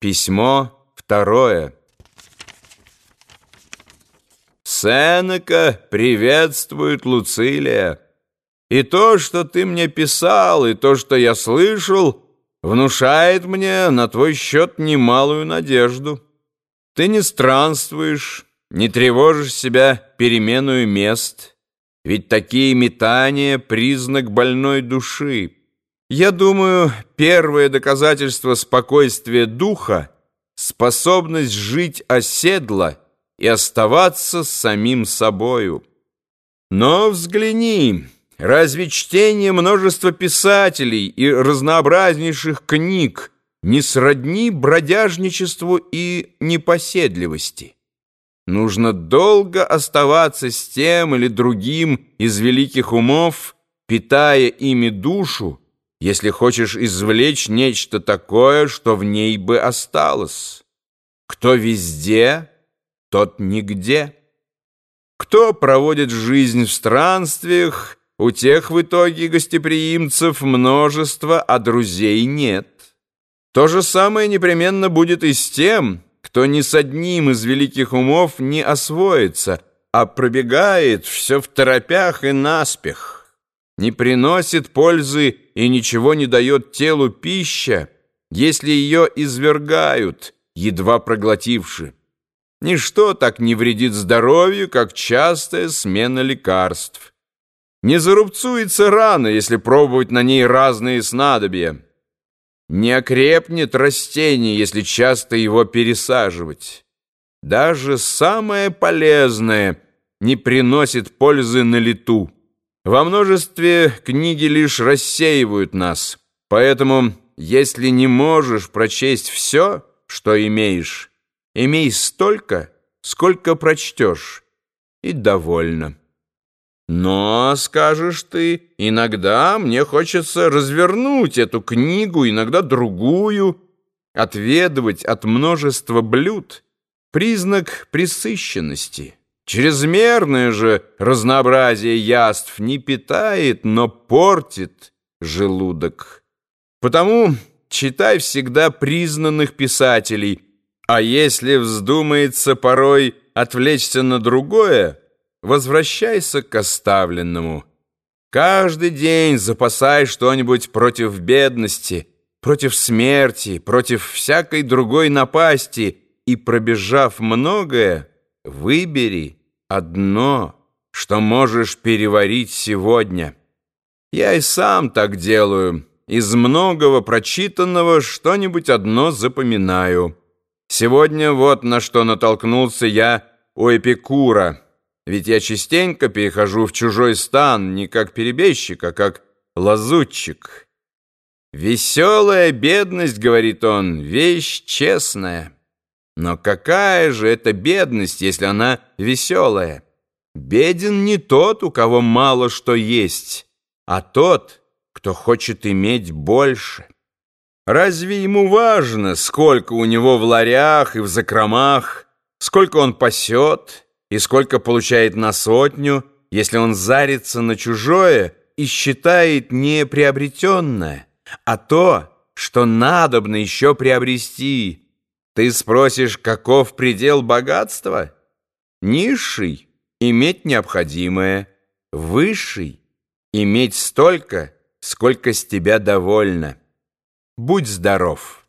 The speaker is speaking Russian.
Письмо второе. Сенека приветствует Луцилия. И то, что ты мне писал, и то, что я слышал, внушает мне на твой счет немалую надежду. Ты не странствуешь, не тревожишь себя переменную мест, ведь такие метания — признак больной души. Я думаю, первое доказательство спокойствия духа — способность жить оседло и оставаться самим собою. Но взгляни, разве чтение множества писателей и разнообразнейших книг не сродни бродяжничеству и непоседливости? Нужно долго оставаться с тем или другим из великих умов, питая ими душу, если хочешь извлечь нечто такое, что в ней бы осталось. Кто везде, тот нигде. Кто проводит жизнь в странствиях, у тех в итоге гостеприимцев множество, а друзей нет. То же самое непременно будет и с тем, кто ни с одним из великих умов не освоится, а пробегает все в торопях и наспех не приносит пользы и ничего не дает телу пища, если ее извергают, едва проглотивши. Ничто так не вредит здоровью, как частая смена лекарств. Не зарубцуется рана, если пробовать на ней разные снадобья. Не окрепнет растение, если часто его пересаживать. Даже самое полезное не приносит пользы на лету. Во множестве книги лишь рассеивают нас, поэтому, если не можешь прочесть все, что имеешь, имей столько, сколько прочтешь, и довольно. Но, скажешь ты, иногда мне хочется развернуть эту книгу, иногда другую, отведывать от множества блюд, признак пресыщенности. Чрезмерное же разнообразие яств не питает, но портит желудок. Потому читай всегда признанных писателей, а если вздумается порой отвлечься на другое, возвращайся к оставленному. Каждый день запасай что-нибудь против бедности, против смерти, против всякой другой напасти, и, пробежав многое, выбери одно, что можешь переварить сегодня. Я и сам так делаю. Из многого прочитанного что-нибудь одно запоминаю. Сегодня вот на что натолкнулся я у Эпикура. Ведь я частенько перехожу в чужой стан не как перебежчик, а как лазутчик. «Веселая бедность, — говорит он, — вещь честная». Но какая же это бедность, если она веселая? Беден не тот, у кого мало что есть, а тот, кто хочет иметь больше. Разве ему важно, сколько у него в ларях и в закромах, сколько он пасет и сколько получает на сотню, если он зарится на чужое и считает не приобретенное, а то, что надобно еще приобрести – ты спросишь, каков предел богатства? Низший — иметь необходимое, высший — иметь столько, сколько с тебя довольно. Будь здоров!